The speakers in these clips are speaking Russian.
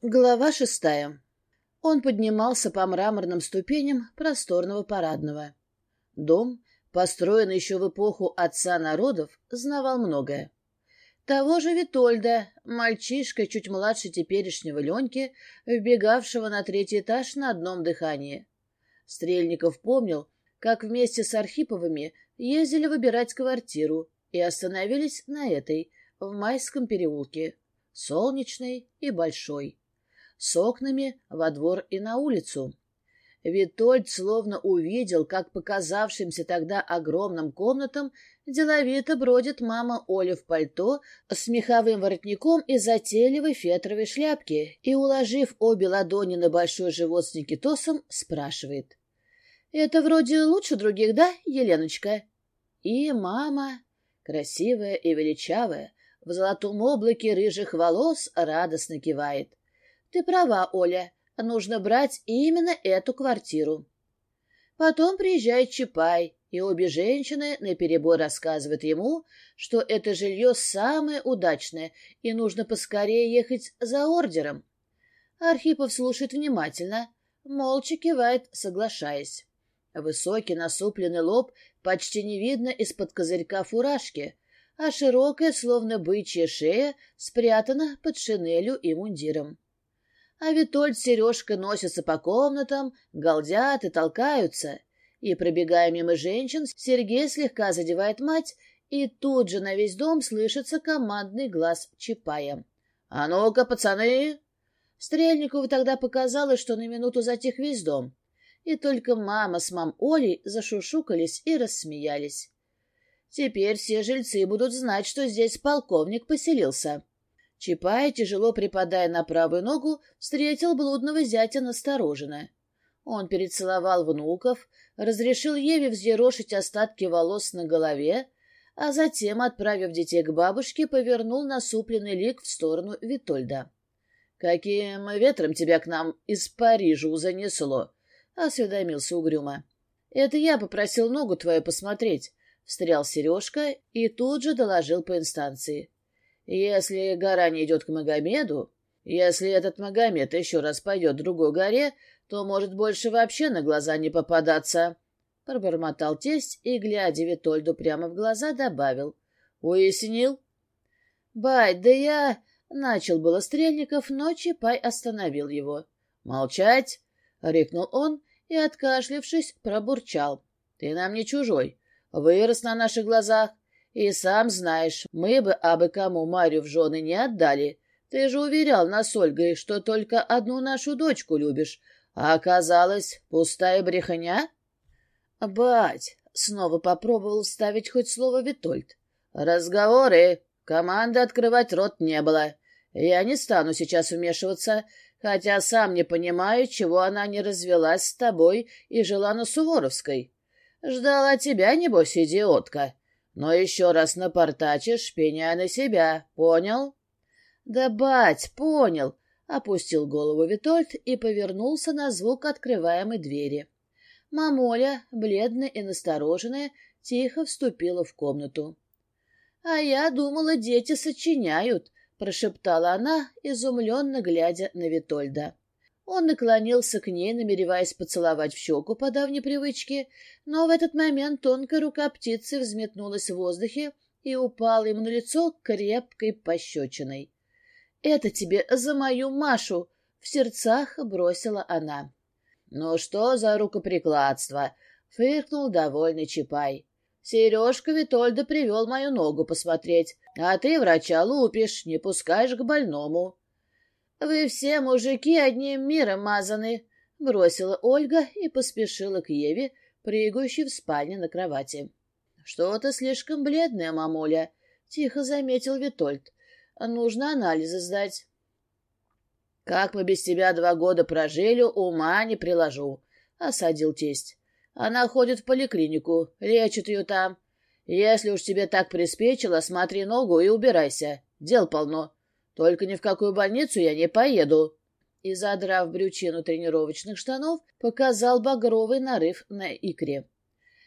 Глава шестая. Он поднимался по мраморным ступеням просторного парадного. Дом, построенный еще в эпоху отца народов, знавал многое. Того же Витольда, мальчишка чуть младше теперешнего Леньки, вбегавшего на третий этаж на одном дыхании. Стрельников помнил, как вместе с Архиповыми ездили выбирать квартиру и остановились на этой, в Майском переулке, солнечной и большой. с окнами во двор и на улицу. Витольд словно увидел, как показавшимся тогда огромным комнатам деловито бродит мама Оля в пальто с меховым воротником и затейливой фетровой шляпки и, уложив обе ладони на большой живот с Никитосом, спрашивает. — Это вроде лучше других, да, Еленочка? И мама, красивая и величавая, в золотом облаке рыжих волос радостно кивает. Ты права, Оля. Нужно брать именно эту квартиру. Потом приезжает Чапай, и обе женщины наперебой рассказывают ему, что это жилье самое удачное, и нужно поскорее ехать за ордером. Архипов слушает внимательно, молча кивает, соглашаясь. Высокий насупленный лоб почти не видно из-под козырька фуражки, а широкая, словно бычья шея, спрятана под шинелью и мундиром. А ведь тот Сережка носится по комнатам, галдят и толкаются. И, пробегая мимо женщин, Сергей слегка задевает мать, и тут же на весь дом слышится командный глаз Чапая. «А ну-ка, пацаны!» Стрельникову тогда показалось, что на минуту затих весь дом. И только мама с мам Олей зашушукались и рассмеялись. Теперь все жильцы будут знать, что здесь полковник поселился. Чапай, тяжело припадая на правую ногу, встретил блудного зятя настороженно. Он перецеловал внуков, разрешил Еве взъерошить остатки волос на голове, а затем, отправив детей к бабушке, повернул насупленный лик в сторону Витольда. — Каким ветром тебя к нам из Парижа занесло? — осведомился угрюмо. — Это я попросил ногу твою посмотреть, — встрял Сережка и тут же доложил по инстанции. Если гора не идет к Магомеду, если этот Магомед еще раз пойдет другой горе, то может больше вообще на глаза не попадаться. Пробормотал тесть и, глядя Витольду прямо в глаза, добавил. Уяснил? Бай, да я... Начал было Стрельников, но Чапай остановил его. «Молчать!» — рыкнул он и, откашлявшись, пробурчал. «Ты нам не чужой. Вырос на наших глазах. И сам знаешь, мы бы абы кому Марию в жены не отдали. Ты же уверял нас, Ольгой, что только одну нашу дочку любишь. А оказалось, пустая брехня? Бать, снова попробовал вставить хоть слово Витольд. Разговоры. Команды открывать рот не было. Я не стану сейчас вмешиваться, хотя сам не понимаю, чего она не развелась с тобой и жила на Суворовской. Ждала тебя, небось, идиотка. Но еще раз напортачишь, пеняй на себя, понял? Да, бать, понял, опустил голову Витольд и повернулся на звук открываемой двери. Мамоля, бледная и настороженная, тихо вступила в комнату. «А я думала, дети сочиняют», — прошептала она, изумленно глядя на Витольда. Он наклонился к ней, намереваясь поцеловать в щеку по давней привычке, но в этот момент тонкая рука птицы взметнулась в воздухе и упала ему на лицо крепкой пощечиной. «Это тебе за мою Машу!» — в сердцах бросила она. «Ну что за рукоприкладство!» — фыркнул довольный Чапай. «Сережка Витольда привел мою ногу посмотреть, а ты врача лупишь, не пускаешь к больному». Вы все мужики одним миром мазаны, бросила Ольга и поспешила к Еве, прыгающей в спальне на кровати. Что-то слишком бледная, мамуля, тихо заметил Витольд. Нужно анализы сдать. Как мы без тебя два года прожили, ума не приложу, осадил тесть. Она ходит в поликлинику, лечит ее там. Если уж тебе так приспичило, смотри ногу и убирайся. Дел полно. Только ни в какую больницу я не поеду. И, задрав брючину тренировочных штанов, показал багровый нарыв на икре.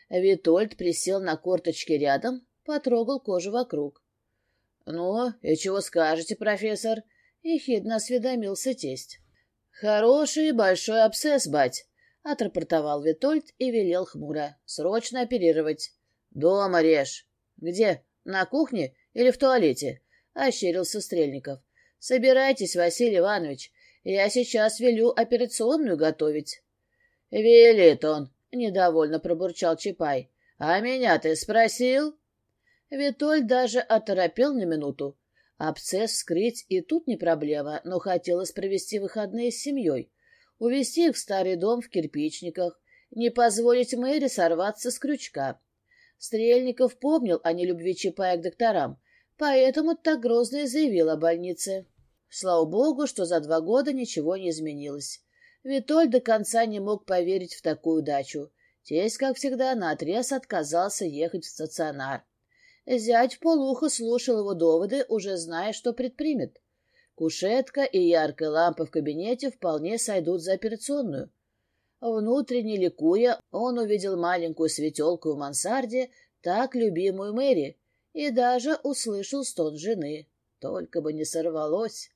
Витольд присел на корточки рядом, потрогал кожу вокруг. — Ну, и чего скажете, профессор? — ехидно осведомился тесть. — Хороший большой абсцесс, бать, — отрапортовал Витольд и велел хмуро. — Срочно оперировать. — Дома режь. — Где? На кухне или в туалете? ощерился Стрельников. «Собирайтесь, Василий Иванович. Я сейчас велю операционную готовить». «Велит он», — недовольно пробурчал Чапай. «А меня ты спросил?» Витоль даже оторопел на минуту. Абсцесс вскрыть и тут не проблема, но хотелось провести выходные с семьей. Увезти их в старый дом в кирпичниках, не позволить Мэри сорваться с крючка. Стрельников помнил о нелюбви Чапая к докторам, поэтому так грозно и заявил больнице. Слава богу, что за два года ничего не изменилось. Витоль до конца не мог поверить в такую удачу. Тесть, как всегда, наотрез отказался ехать в стационар. Зять полухо слушал его доводы, уже зная, что предпримет. Кушетка и яркая лампа в кабинете вполне сойдут за операционную. Внутренне ликуя, он увидел маленькую светелку в мансарде, так любимую Мэри, и даже услышал стон жены. Только бы не сорвалось.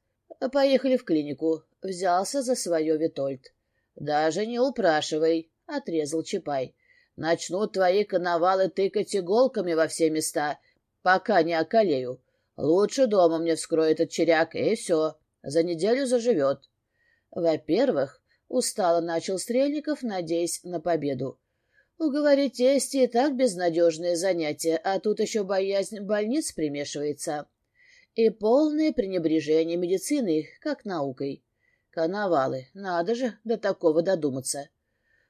Поехали в клинику. Взялся за свое Витольд. Даже не упрашивай, — отрезал Чапай. Начнут твои коновалы тыкать иголками во все места, пока не околею. Лучше дома мне вскрой этот черяк, и все. За неделю заживет. Во-первых, устало начал Стрельников, надеясь на победу. Уговорить и так безнадежное занятие, а тут еще боязнь больниц примешивается. И полное пренебрежение медицины как наукой. Коновалы, надо же до такого додуматься.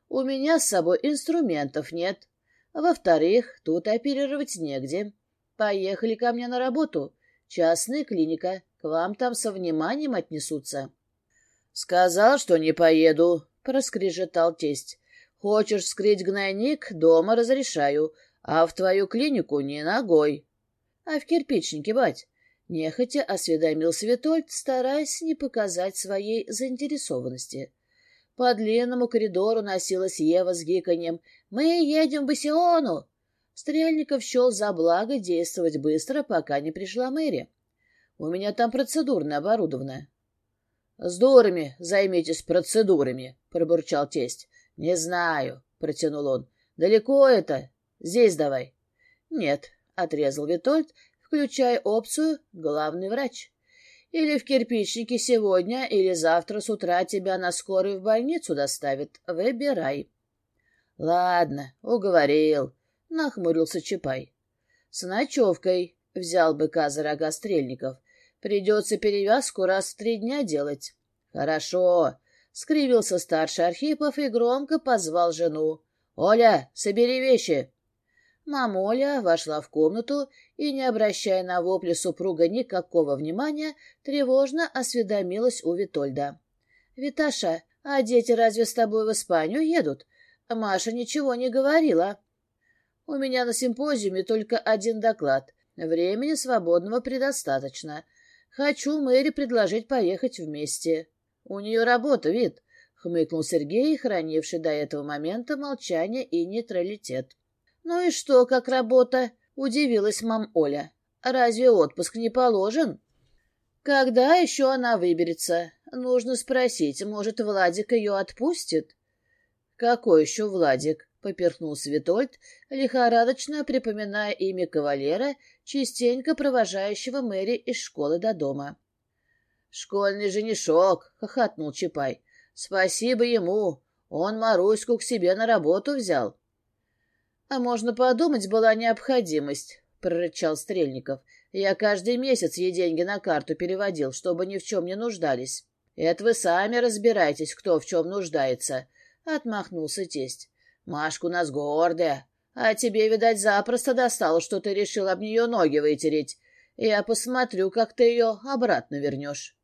У меня с собой инструментов нет. Во-вторых, тут оперировать негде. Поехали ко мне на работу. Частная клиника. К вам там со вниманием отнесутся. — Сказал, что не поеду, — проскрежетал тесть. Хочешь скрыть гнойник, дома разрешаю, а в твою клинику не ногой. А в кирпичнике, бать. Нехотя осведомился Витольд, стараясь не показать своей заинтересованности. По длинному коридору носилась Ева с гиканьем. «Мы едем в Басиону!» Стрельников счел за благо действовать быстро, пока не пришла Мэри. «У меня там процедурно оборудовано». «С дурами займитесь процедурами», — пробурчал тесть. Не знаю, протянул он. Далеко это? Здесь давай. Нет, отрезал Витольд, включая опцию «Главный врач». Или в кирпичнике сегодня, или завтра с утра тебя на скорую в больницу доставят. Выбирай. — Ладно, уговорил, — нахмурился Чапай. — С ночевкой, — взял быка за рога Стрельников. — Придется перевязку раз в три дня делать. — Хорошо, скривился старший Архипов и громко позвал жену. «Оля, собери вещи!» Мама Оля вошла в комнату и, не обращая на вопли супруга никакого внимания, тревожно осведомилась у Витольда. «Виташа, а дети разве с тобой в Испанию едут? Маша ничего не говорила». «У меня на симпозиуме только один доклад. Времени свободного предостаточно. Хочу мэри предложить поехать вместе». «У нее работа, вид!» — хмыкнул Сергей, хранивший до этого момента молчание и нейтралитет. «Ну и что, как работа?» — удивилась мам Оля. «Разве отпуск не положен?» «Когда еще она выберется? Нужно спросить, может, Владик ее отпустит?» «Какой еще Владик?» — поперхнул Витольд, лихорадочно припоминая имя кавалера, частенько провожающего Мэри из школы до дома. Школьный женишок, — хохотнул Чапай. — Спасибо ему. Он Маруську к себе на работу взял. — А можно подумать, была необходимость, — прорычал Стрельников. — Я каждый месяц ей деньги на карту переводил, чтобы ни в чем не нуждались. — Это вы сами разбирайтесь, кто в чем нуждается, — отмахнулся тесть. — Машка у нас гордая, а тебе, видать, запросто достало, что ты решил об нее ноги вытереть. Я посмотрю, как ты ее обратно вернешь.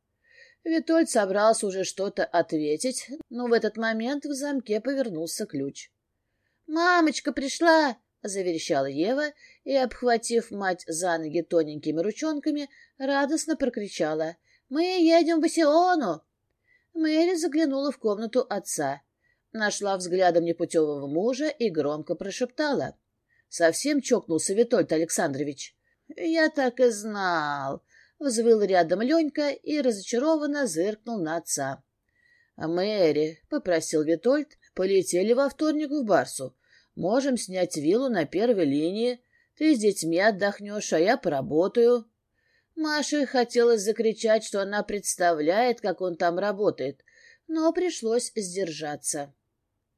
Витольд собрался уже что-то ответить, но в этот момент в замке повернулся ключ. «Мамочка пришла!» — заверещала Ева и, обхватив мать за ноги тоненькими ручонками, радостно прокричала. «Мы едем в Басиону!» Мэри заглянула в комнату отца, нашла взглядом непутевого мужа и громко прошептала. Совсем чокнулся взвыл рядом Ленька и разочарованно зыркнул на отца. А «Мэри», — попросил Витольд, — «полетели во вторник в Барсу. Можем снять виллу на первой линии. Ты с детьми отдохнешь, а я поработаю». Маше хотелось закричать, что она представляет, как он там работает, но пришлось сдержаться.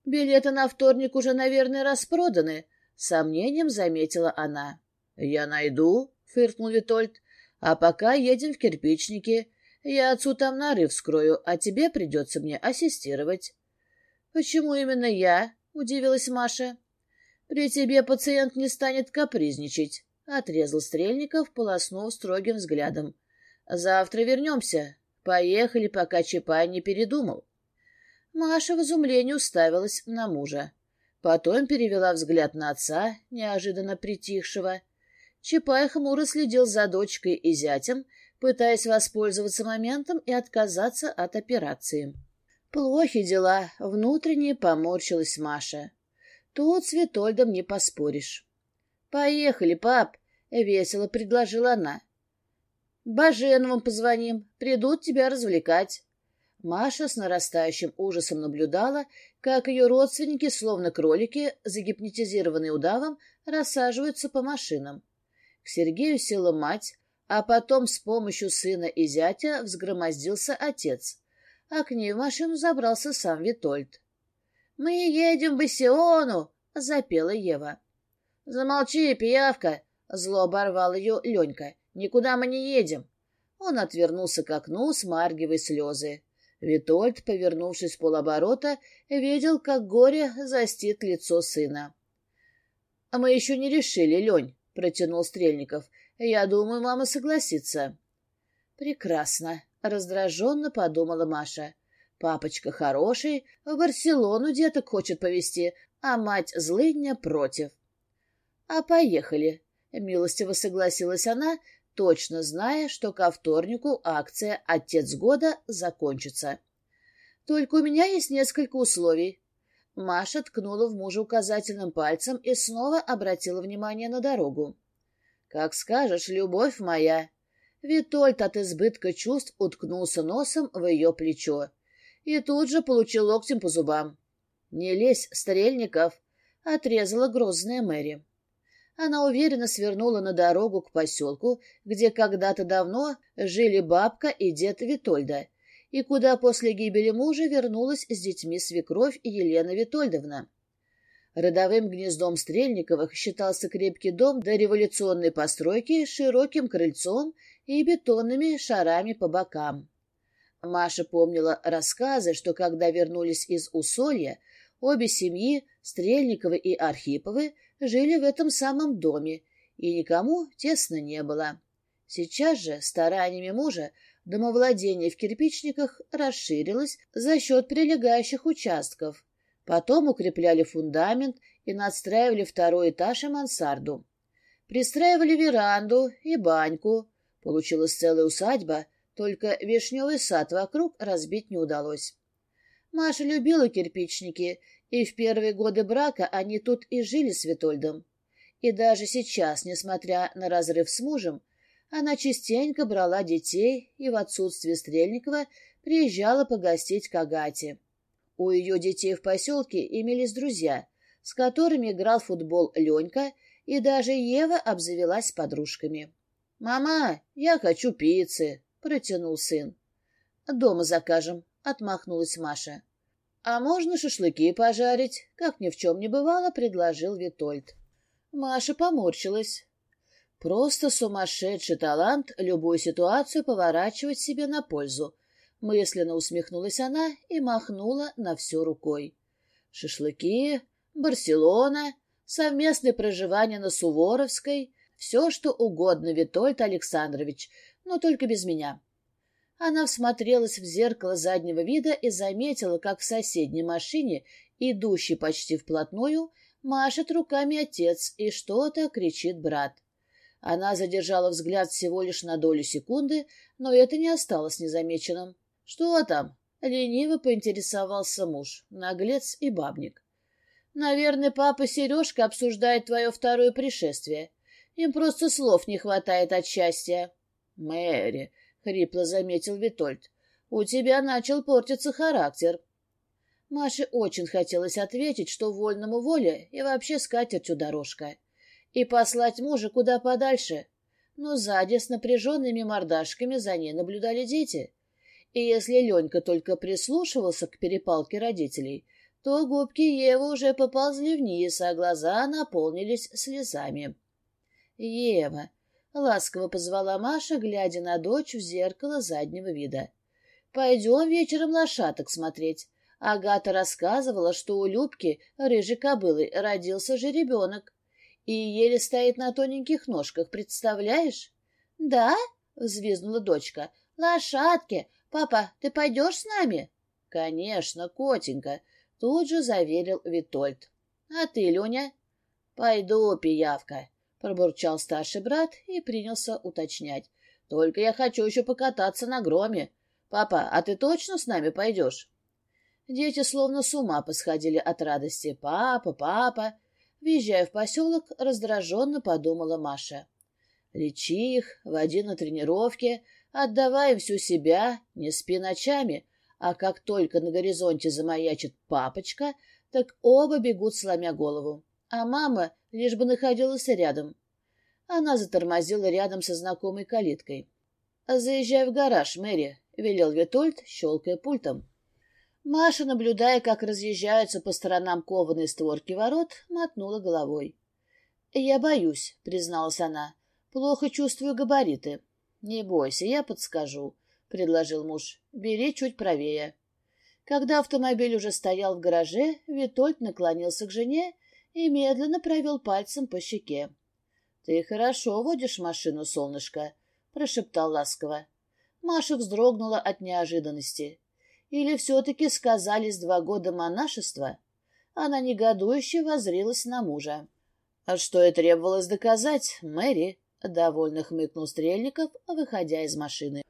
«Билеты на вторник уже, наверное, распроданы», — сомнением заметила она. «Я найду», — фыркнул Витольд. А пока едем в кирпичники. Я отцу там нарыв скрою, а тебе придется мне ассистировать. — Почему именно я? — удивилась Маша. — При тебе пациент не станет капризничать, — отрезал Стрельников, полоснув строгим взглядом. — Завтра вернемся. Поехали, пока Чапай не передумал. Маша в изумлении уставилась на мужа. Потом перевела взгляд на отца, неожиданно притихшего, — Чапаеха Мура следил за дочкой и зятем, пытаясь воспользоваться моментом и отказаться от операции. «Плохи дела», — внутренне поморщилась Маша. «Тут с Витольдом не поспоришь». «Поехали, пап», — весело предложила она. «Баженовым позвоним, придут тебя развлекать». Маша с нарастающим ужасом наблюдала, как ее родственники, словно кролики, загипнотизированные удавом, рассаживаются по машинам. Сергею села мать, а потом с помощью сына и зятя взгромоздился отец, а к ней в машину забрался сам Витольд. «Мы едем в Бассиону!» — запела Ева. «Замолчи, пиявка!» — зло оборвал ее Ленька. «Никуда мы не едем!» Он отвернулся к окну, смаргивая слезы. Витольд, повернувшись полоборота, видел, как горе застит лицо сына. А «Мы еще не решили, Лень», протянул Стрельников. «Я думаю, мама согласится». «Прекрасно», — раздраженно подумала Маша. «Папочка хороший, в Барселону деток хочет повезти, а мать злыдня против». «А поехали», — милостиво согласилась она, точно зная, что ко вторнику акция «Отец года» закончится. «Только у меня есть несколько условий. Маша ткнула в мужа указательным пальцем и снова обратила внимание на дорогу. «Как скажешь, любовь моя!» Витольд от избытка чувств уткнулся носом в ее плечо и тут же получил локтем по зубам. «Не лезь, Стрельников!» — отрезала грозная Мэри. Она уверенно свернула на дорогу к поселку, где когда-то давно жили бабка и дед Витольда — и куда после гибели мужа вернулась с детьми свекровь и Елена Витольдовна. Родовым гнездом Стрельниковых считался крепкий дом до революционной постройки с широким крыльцом и бетонными шарами по бокам. Маша помнила рассказы, что когда вернулись из Усолья, обе семьи, Стрельниковы и Архиповы, жили в этом самом доме, и никому тесно не было. Сейчас же, стараниями мужа, Домовладение в кирпичниках расширилось за счет прилегающих участков. Потом укрепляли фундамент и надстраивали второй этаж и мансарду. Пристраивали веранду и баньку. Получилась целая усадьба, только вишневый сад вокруг разбить не удалось. Маша любила кирпичники, и в первые годы брака они тут и жили с Витольдом. И даже сейчас, несмотря на разрыв с мужем, она частенько брала детей и в отсутствие Стрельникова приезжала погостить к Агате. У ее детей в поселке имелись друзья, с которыми играл в футбол Ленька, и даже Ева обзавелась подружками. «Мама, я хочу пиццы!» — протянул сын. «Дома закажем», — отмахнулась Маша. «А можно шашлыки пожарить?» — как ни в чем не бывало, предложил Витольд. Маша поморщилась. Просто сумасшедший талант любую ситуацию поворачивать себе на пользу. Мысленно усмехнулась она и махнула на все рукой. Шашлыки, Барселона, совместное проживание на Суворовской, все что угодно, Витольд Александрович, но только без меня. Она всмотрелась в зеркало заднего вида и заметила, как в соседней машине, идущей почти вплотную, машет руками отец и что-то кричит брат. Она задержала взгляд всего лишь на долю секунды, но это не осталось незамеченным. «Что там?» — лениво поинтересовался муж, наглец и бабник. «Наверное, папа Сережка обсуждает твое второе пришествие. Им просто слов не хватает от счастья». «Мэри», — хрипло заметил Витольд, — «у тебя начал портиться характер». Маше очень хотелось ответить, что вольному воле и вообще скатертью дорожка и послать мужа куда подальше. Но сзади с напряженными мордашками за ней наблюдали дети. И если Ленька только прислушивался к перепалке родителей, то губки Евы уже поползли вниз, а глаза наполнились слезами. «Ева!» — ласково позвала Маша, глядя на дочь в зеркало заднего вида. «Пойдем вечером лошадок смотреть». Агата рассказывала, что у Любки, рыжей кобылы, родился же ребенок. ребенок. И еле стоит на тоненьких ножках, представляешь? — Да? — взвизгнула дочка. — Лошадки! Папа, ты пойдешь с нами? — Конечно, котенька, — тут же заверил Витольд. — А ты, Леня? — Пойду, пиявка, — пробурчал старший брат и принялся уточнять. — Только я хочу еще покататься Въезжая в поселок, раздраженно подумала Маша. Лечи их, води на тренировке, отдавай им всю себя, не спи ночами, а как только на горизонте замаячит папочка, так оба бегут, сломя голову. А мама лишь бы находилась рядом. Она затормозила рядом со знакомой калиткой. «Заезжай в гараж, Мэри», — велел Витольд, щелкая пультом. Маша, наблюдая, как разъезжаются по сторонам кованые створки ворот, мотнула головой. «Я боюсь», — призналась она. «Плохо чувствую габариты». «Не бойся, я подскажу», — предложил муж. «Бери чуть правее». Когда автомобиль уже стоял в гараже, Витольд наклонился к жене и медленно провел пальцем по щеке. «Ты хорошо водишь машину, солнышко», — прошептал ласково. Маша вздрогнула от неожиданности или все-таки сказались два года монашества, она негодующе возрилась на мужа. А Что и требовалось доказать, Мэри, — довольно хмыкнул Стрельников, выходя из машины.